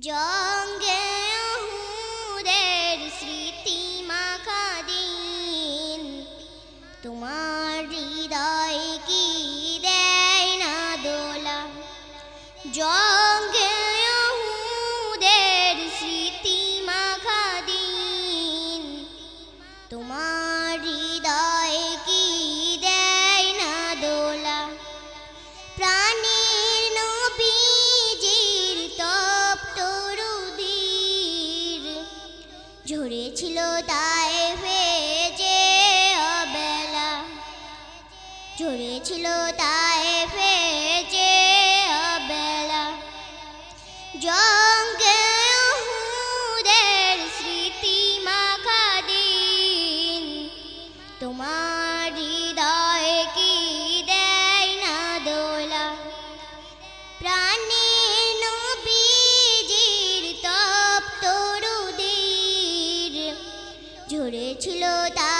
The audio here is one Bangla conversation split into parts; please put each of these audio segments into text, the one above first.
জঙ্গে হুদের স্মৃতি মাখা দিন। তোমার হৃদয় কি দেয় না দোলা? জঙ্গে হুদের স্মৃতি মাখা দিন। তোমার ঝরেছিল তা ঝরেছিল তা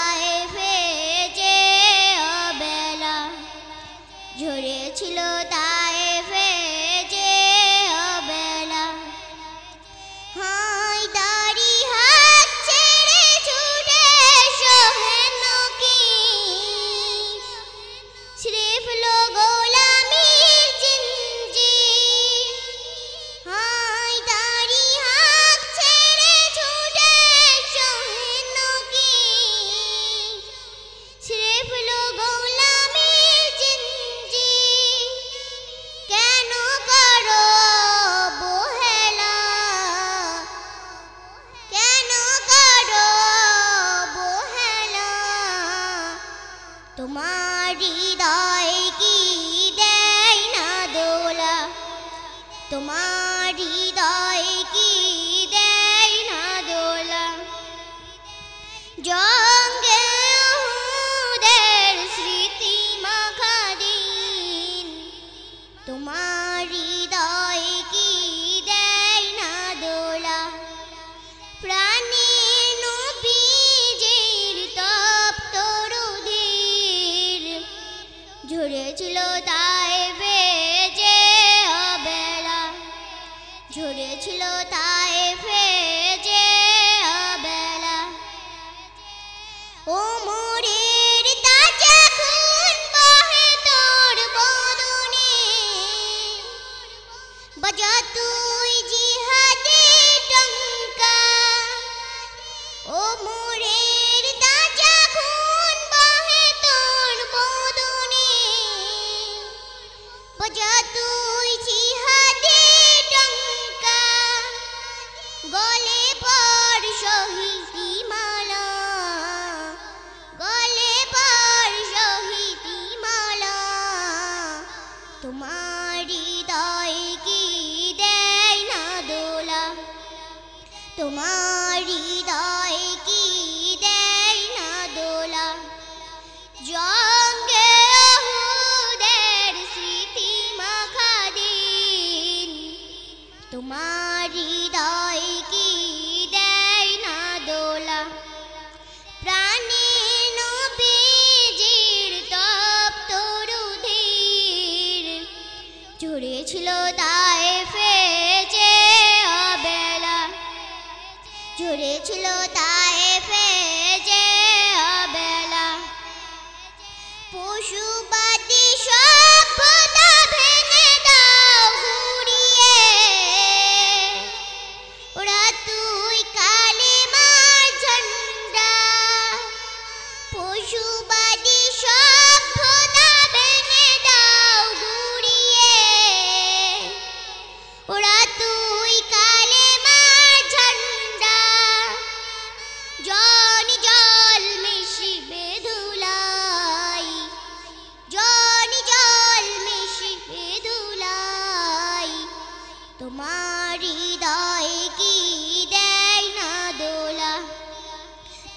তোমার হৃদয় কি দেয় না দোলা? তোমার হৃদয় কি দেয় না দোলা? জঙ্গে স্মৃতি মাখা দিন। তোমার যতই জিহাদে টঙ্কা। ও মোরের তাজা খুন বহে তোর বদনে। যতই তোমার হৃদয় কি দেয় না দোলা? জঙ্গে হুদের স্মৃতি মাখা দিন। তোমার হৃদয় কি দেয় না দোলা? প্রাণী নবীজির তপ্ত রুধির। ঝরেছিল তা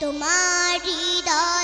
তোমার হৃদয়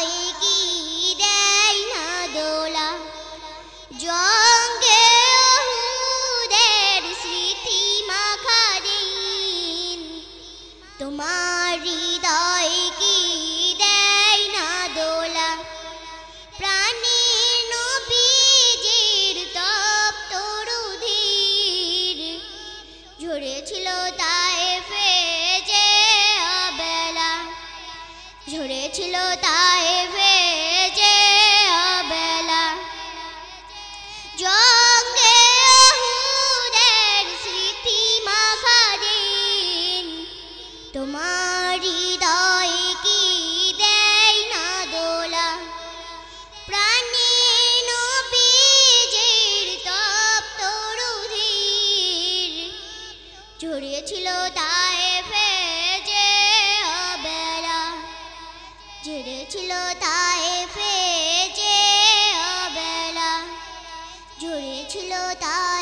ছড়িয়েছিল তায়েফে যে অবেলা। ছড়িয়েছিল তাই যে অবেলা। ছড়িয়েছিল তাই